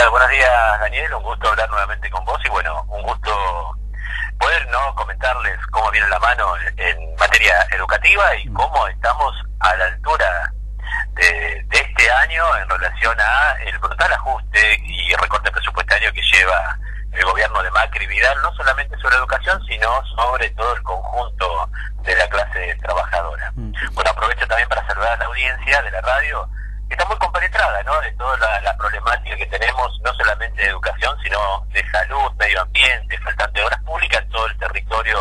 tal? Buenos días, Daniel. Un gusto hablar nuevamente con vos y bueno, un gusto poder no comentarles cómo viene la mano en materia educativa y cómo estamos a la altura de, este año en relación a el brutal ajuste y recorte presupuestario que lleva el gobierno de Macri Vidal, no solamente sobre educación, sino sobre todo el conjunto de la clase trabajadora. Mm. Bueno, aprovecho también para saludar a la audiencia de la radio compenetrada ¿no? de toda la, problemática que tenemos, no solamente de educación, sino de salud, medio ambiente, faltante de obras públicas en todo el territorio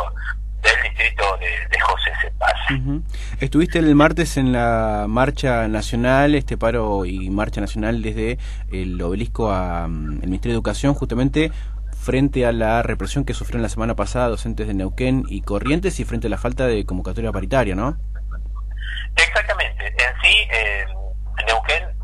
del distrito de, José Cepaz. Estuviste el martes en la marcha nacional, este paro y marcha nacional desde el obelisco al mm, Ministerio de Educación, justamente frente a la represión que sufrieron la semana pasada docentes de Neuquén y Corrientes y frente a la falta de convocatoria paritaria, ¿no? Exactamente. En sí, eh, Neuquén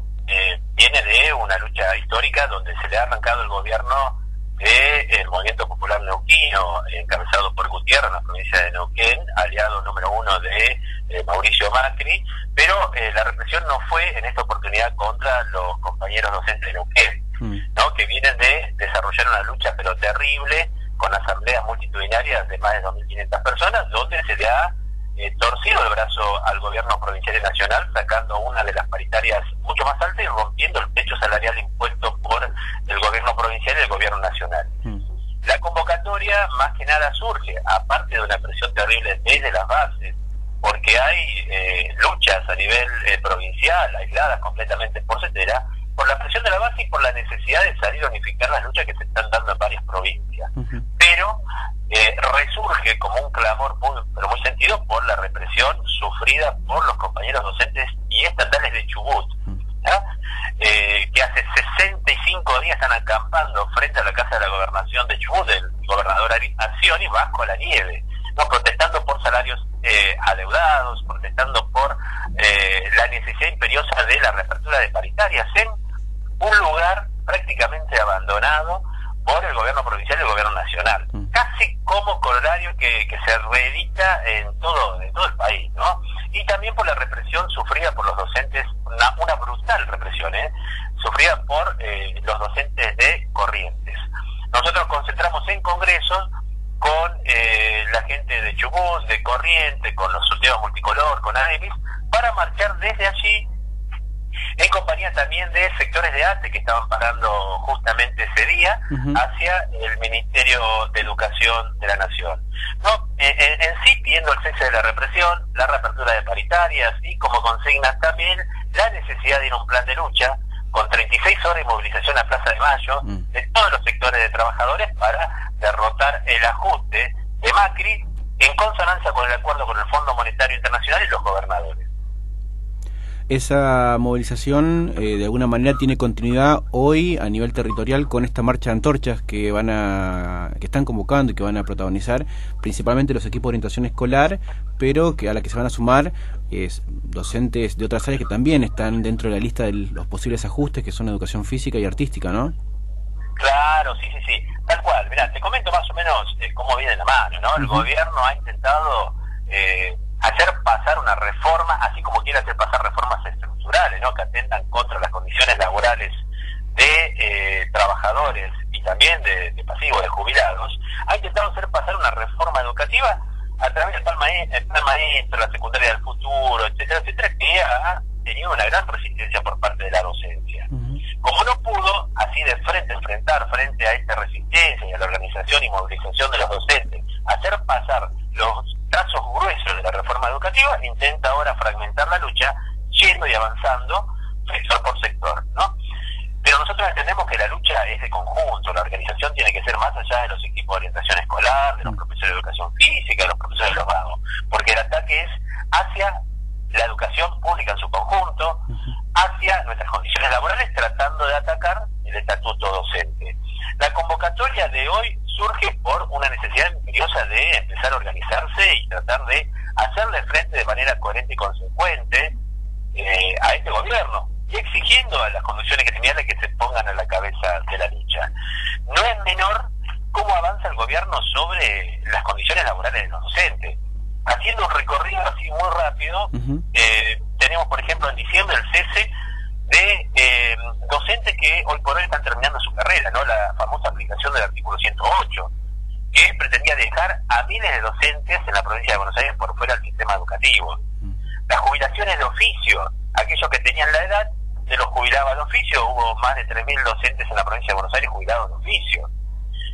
viene de una lucha histórica donde se le ha arrancado el gobierno del Movimiento Popular Neuquino, encabezado por Gutiérrez en la provincia de Neuquén, aliado número uno de eh, Mauricio Macri, pero eh, la represión no fue en esta oportunidad contra los compañeros docentes de Neuquén, mm. ¿no? que vienen de desarrollar una lucha pero terrible con asambleas multitudinarias de más de 2.500 personas, donde se le ha eh, torcido el brazo al gobierno provincial y nacional, sacando una de las paritarias mucho más altas y rompiendo el techo salarial impuesto por el gobierno provincial y el gobierno nacional. Mm. La convocatoria más que nada surge, aparte de una presión terrible desde las bases, porque hay eh, luchas a nivel eh, provincial, aisladas completamente por CETERA, por la presión de la base y por la necesidad de salir a unificar las luchas que se están dando en varias provincias. Pero eh, resurge como un clamor muy, pero muy sentido por la represión sufrida por los compañeros docentes y estatales de Chubut, eh, que hace 65 días están acampando frente a la Casa de la Gobernación de Chubut, el gobernador y bajo la nieve, ¿no? protestando por salarios eh, adeudados, protestando por la necesidad imperiosa de la reapertura de paritarias en un lugar prácticamente abandonado por el gobierno provincial y el gobierno nacional. Mm. Casi como corolario que, se reedita en todo, en todo el país, ¿no? Y también por la represión sufrida por los docentes, una, brutal represión, ¿eh? Sufrida por eh, los docentes de Corrientes. Nosotros concentramos en congresos con eh, la gente de Chubut, de Corrientes, con los sorteos multicolor, con AEMIS, para marchar desde allí en compañía también de sectores de ATE que estaban parando justamente ese día hacia el Ministerio de Educación de la Nación. No, en, sí pidiendo el cese de la represión, la reapertura de paritarias y como consigna también la necesidad de ir a un plan de lucha con 36 horas de movilización a Plaza de Mayo mm. de todos los sectores de trabajadores para derrotar el ajuste de Macri en consonancia con el acuerdo con el Fondo Monetario Internacional y los gobernadores. Esa movilización eh, de alguna manera tiene continuidad hoy a nivel territorial con esta marcha de antorchas que van a que están convocando y que van a protagonizar principalmente los equipos de orientación escolar, pero que a la que se van a sumar es docentes de otras áreas que también están dentro de la lista de los posibles ajustes que son educación física y artística, ¿no? Claro, sí, sí, sí, tal cual. Mira, te comento más o menos eh, cómo viene la mano, ¿no? El gobierno ha intentado eh, hacer pasar una reforma, así como quiere hacer pasar reformas estructurales, ¿no? que atentan contra las condiciones laborales de eh, trabajadores y también de, pasivos, de jubilados, ha intentado hacer pasar una reforma educativa a través del plan, maestro, la secundaria del futuro, etcétera, etcétera, que ha tenido una gran resistencia por parte de la docencia. Como no pudo, así de frente, enfrentar frente a esta resistencia y a la organización y movilización de los docentes, hacer pasar los trazos gruesos de la intenta ahora fragmentar la lucha, yendo y avanzando sector por sector, ¿no? Pero nosotros entendemos que la lucha es de conjunto, la organización tiene que ser más allá de los equipos de orientación escolar, de los profesores de educación física, de los profesores de los vagos, porque el ataque es hacia la educación pública en su conjunto, hacia nuestras condiciones laborales, tratando de atacar el estatuto docente. La convocatoria de hoy surge por una necesidad imperiosa de empezar a organizarse y tratar de hacerle frente de manera coherente y consecuente eh, a este gobierno y exigiendo a las condiciones gremiales que se pongan a la cabeza de la lucha. No es menor cómo avanza el gobierno sobre las condiciones laborales de los docentes. Haciendo un recorrido así muy rápido, eh, tenemos por ejemplo en diciembre el cese de eh, docentes que hoy por por hoy están terminando su carrera, ¿no? La famosa aplicación del artículo 108, que pretendía dejar a miles de docentes en la provincia de Buenos Aires por fuera del sistema educativo. Las jubilaciones de oficio, aquellos que tenían la edad, se los jubilaba de oficio, hubo más de 3.000 docentes en la provincia de Buenos Aires jubilados de oficio.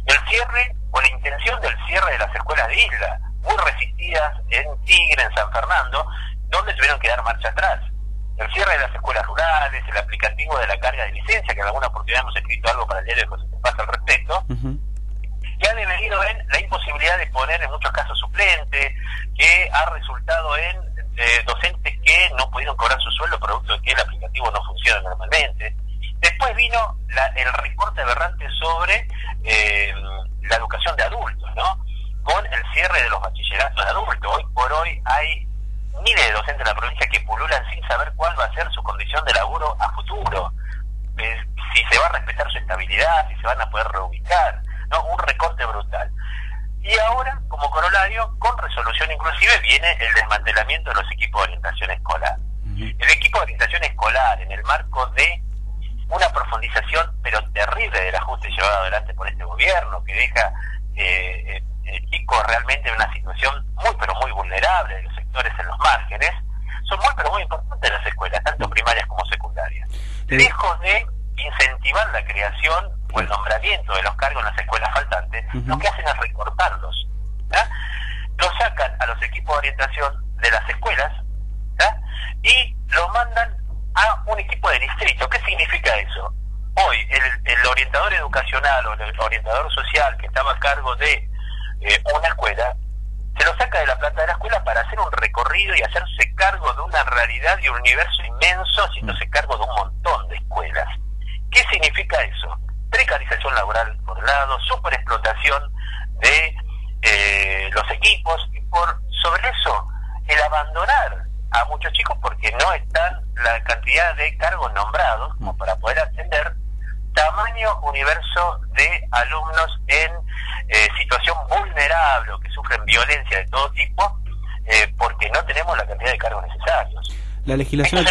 El cierre, o la intención del cierre de las escuelas de isla, muy resistidas en Tigre, en San Fernando, donde tuvieron que dar marcha atrás. El cierre de las escuelas rurales, el aplicativo de la carga de licencia, que en alguna oportunidad hemos escrito algo para el diario de José Pasa al respecto, que ha devenido en la imposibilidad de poner en muchos casos suplente, que ha resultado en eh, docentes que no pudieron cobrar su sueldo producto de que el aplicativo no funciona normalmente. Después vino el recorte aberrante sobre eh, la educación de adultos, ¿no? Con el cierre de los bachilleratos de adultos. Hoy por hoy hay miles de docentes en la provincia que pululan sin saber cuál va a ser su condición de laburo a futuro. Eh, si se va a respetar su estabilidad, si se van a poder reubicar, ¿no? Un recorte brutal. Y ahora, como corolario, con resolución inclusive, viene el desmantelamiento de los equipos de orientación escolar. El equipo de orientación escolar, en el marco de una profundización, pero terrible del ajuste llevado adelante por este gobierno, que deja eh, eh, chicos realmente en una situación muy, pero muy vulnerable de los sectores en los márgenes, son muy, pero muy importantes las escuelas, tanto primarias como secundarias. Lejos de incentivar la creación o el nombramiento de los cargos en las escuelas faltantes, lo que hacen es recortarlos. Los sacan a los equipos de orientación de las escuelas y los mandan a un equipo de distrito. ¿Qué significa eso? Hoy el, orientador educacional o el orientador social que estaba a cargo de eh, una escuela se lo saca de la planta de la escuela para hacer un recorrido y hacerse cargo de una realidad y un universo inmenso, haciéndose cargo de un montón de escuelas. ¿Qué significa eso? Precarización laboral por un lado, superexplotación de eh, los equipos y por sobre eso el abandonar a muchos chicos porque no están la cantidad de cargos nombrados como para poder atender tamaño universo de alumnos en eh, situación vulnerable o que sufren violencia de todo tipo eh, porque no tenemos la cantidad de cargos necesarios. La legislación...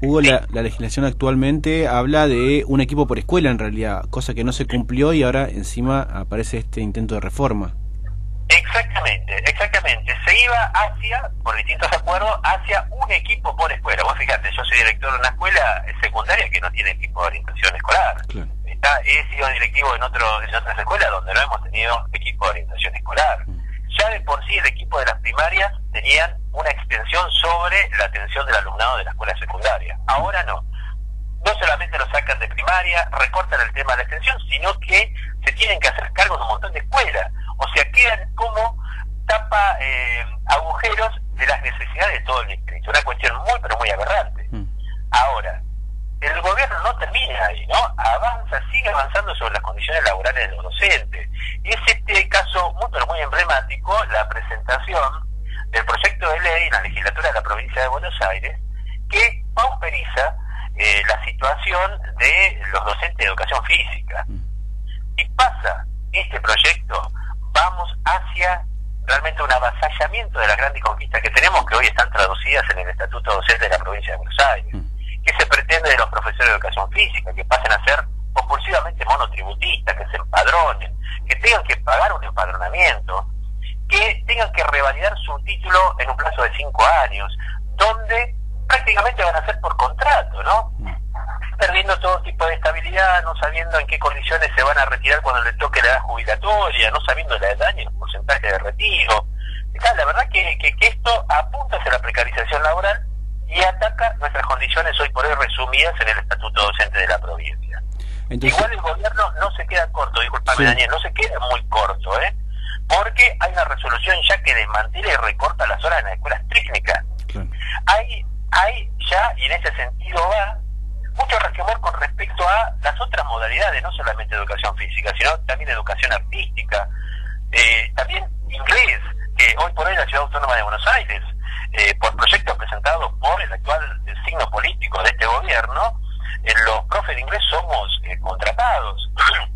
Hugo, la, la, legislación actualmente habla de un equipo por escuela en realidad, cosa que no se cumplió y ahora encima aparece este intento de reforma. Exactamente, exactamente. Se iba hacia, por distintos acuerdos, hacia un equipo por escuela. Vos fíjate, yo soy director de una escuela secundaria que no tiene equipo de orientación escolar. Está, he sido directivo en, otro, en otras escuelas donde no hemos tenido equipo de orientación escolar. Mm. Ya de por sí el equipo de las primarias tenían una extensión sobre la atención del alumnado de la escuela secundaria. Ahora no. No solamente lo sacan de primaria, recortan el tema de la extensión, sino que se tienen que hacer cargo de un montón de escuelas o sea, quedan como tapa eh, agujeros de las necesidades de todo el distrito. Una cuestión muy, pero muy aberrante. Mm. Ahora, el gobierno no termina ahí, ¿no? Avanza, sigue avanzando sobre las condiciones laborales de los docentes. Y es este caso muy, pero muy emblemático, la presentación del proyecto de ley en la legislatura de la provincia de Buenos Aires, que pauperiza eh, la situación de los docentes de educación física. Mm. Y pasa este proyecto vamos hacia realmente un avasallamiento de las grandes conquistas que tenemos, que hoy están traducidas en el Estatuto Docente de la Provincia de Buenos Aires, mm. que se pretende de los profesores de educación física, que pasen a ser compulsivamente monotributistas, que se empadronen, que tengan que pagar un empadronamiento, que tengan que revalidar su título en un plazo de cinco años, donde prácticamente van a ser por contrato, ¿no? Perdiendo todo tipo de estabilidad, no sabiendo en qué condiciones se van a retirar cuando le toque la edad jubilatoria, no sabiendo la edad ni el porcentaje de retiro. la verdad que, que, esto apunta hacia la precarización laboral y ataca nuestras condiciones hoy por hoy resumidas en el Estatuto Docente de la provincia. Igual el gobierno no se queda corto, disculpame Daniel, no se queda muy corto, ¿eh? Porque hay una resolución ya que desmantela y recorta las horas en las escuelas técnicas. Hay, hay ya, y en ese sentido va, mucho resquemor con respecto a las otras modalidades, no solamente educación física, sino también educación artística, eh, también inglés, que hoy por hoy la Ciudad Autónoma de Buenos Aires, eh, por proyectos presentados por el actual signo político de este gobierno, en los profes de inglés somos eh, contratados.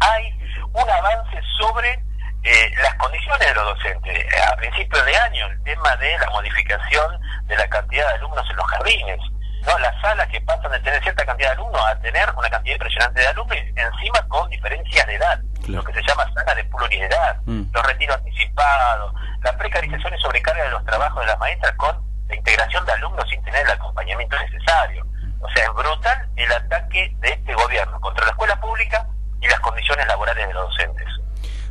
Hay un avance sobre las condiciones de los docentes. A principios de año, el tema de la modificación de la cantidad de alumnos en los jardines ¿no? Las salas que pasan de tener cierta cantidad de alumnos a tener una cantidad impresionante de alumnos, encima con diferencias de edad, lo que se llama sala de pluralidad, mm. los retiros anticipados, la precarización y sobrecarga de los trabajos de las maestras con la integración de alumnos sin tener el acompañamiento necesario. O sea, es brutal el ataque de este gobierno contra la escuela pública y las condiciones laborales de los docentes.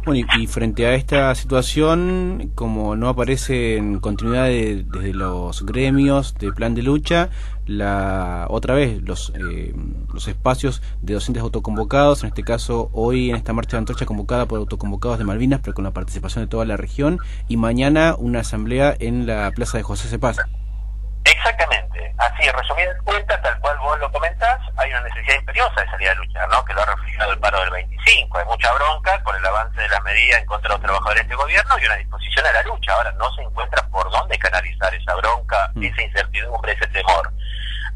Bueno, y, frente a esta situación, como no aparece en continuidad desde los gremios de plan de lucha, la otra vez los, eh, los espacios de docentes autoconvocados, en este caso hoy en esta marcha de antorcha convocada por autoconvocados de Malvinas, pero con la participación de toda la región, y mañana una asamblea en la plaza de José Cepaz. Exactamente, así resumidas cuentas, tal cual vos lo comentás, hay una necesidad imperiosa de salir a luchar, ¿no? que lo ha reflejado el paro del 25, hay mucha bronca con el avance de las medidas en contra de los trabajadores de este gobierno y una disposición a la lucha, ahora no se encuentra por dónde canalizar esa bronca, mm. esa incertidumbre, ese temor.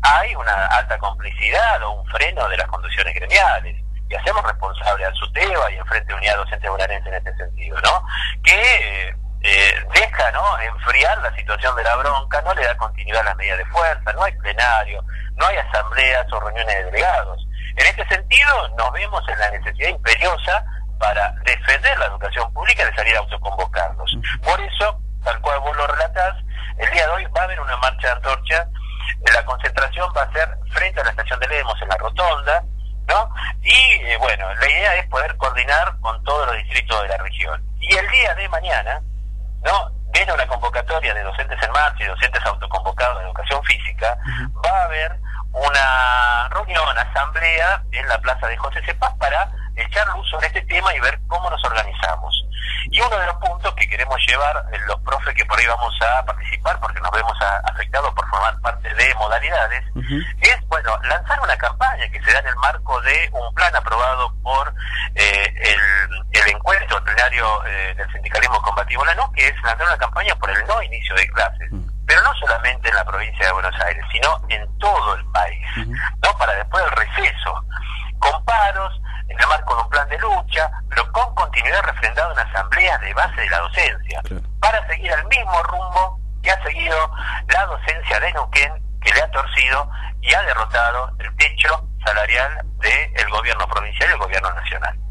Hay una alta complicidad o un freno de las conducciones gremiales y hacemos responsable al SUTEBA y al Frente Unidad Docente Bonaerense en este sentido, ¿no? Que eh, deja ¿no? enfriar la situación de la bronca, no le da continuidad a las medidas de fuerza, no hay plenario, no hay asambleas o reuniones de delegados. En este sentido, nos vemos en la necesidad imperiosa para defender la educación pública de salir a autoconvocarnos. Por eso, tal cual vos lo relatás, el día de hoy va a haber una marcha de antorcha, la concentración va a ser frente a la estación de Lemos, en la rotonda, ¿no? Y eh, bueno, la idea es poder coordinar con todos los distritos de la región. Y el día de mañana, ¿no? Viene una convocatoria de docentes en marcha y docentes autoconvocados de educación física, va a haber una reunión, asamblea en la plaza de José Cepaz para echar luz sobre este tema y ver cómo nos organizamos. Y uno de los puntos que queremos llevar eh, los profes que por ahí vamos a participar, porque nos vemos afectados por formar parte de modalidades, es, bueno, lanzar una campaña que se da en el marco de un plan aprobado por eh, el, el, encuentro plenario eh, del sindicalismo combativo la no, que es lanzar una campaña por el no inicio de clases. Pero no solamente en la provincia de Buenos Aires, sino en todo el país, ¿no? Para después del receso, con paros, en el marco de un plan de lucha, pero con continuidad refrendada en asambleas de base de la docencia, para seguir al mismo rumbo que ha seguido la docencia de Neuquén, que le ha torcido y ha derrotado el techo salarial del gobierno provincial y el gobierno nacional.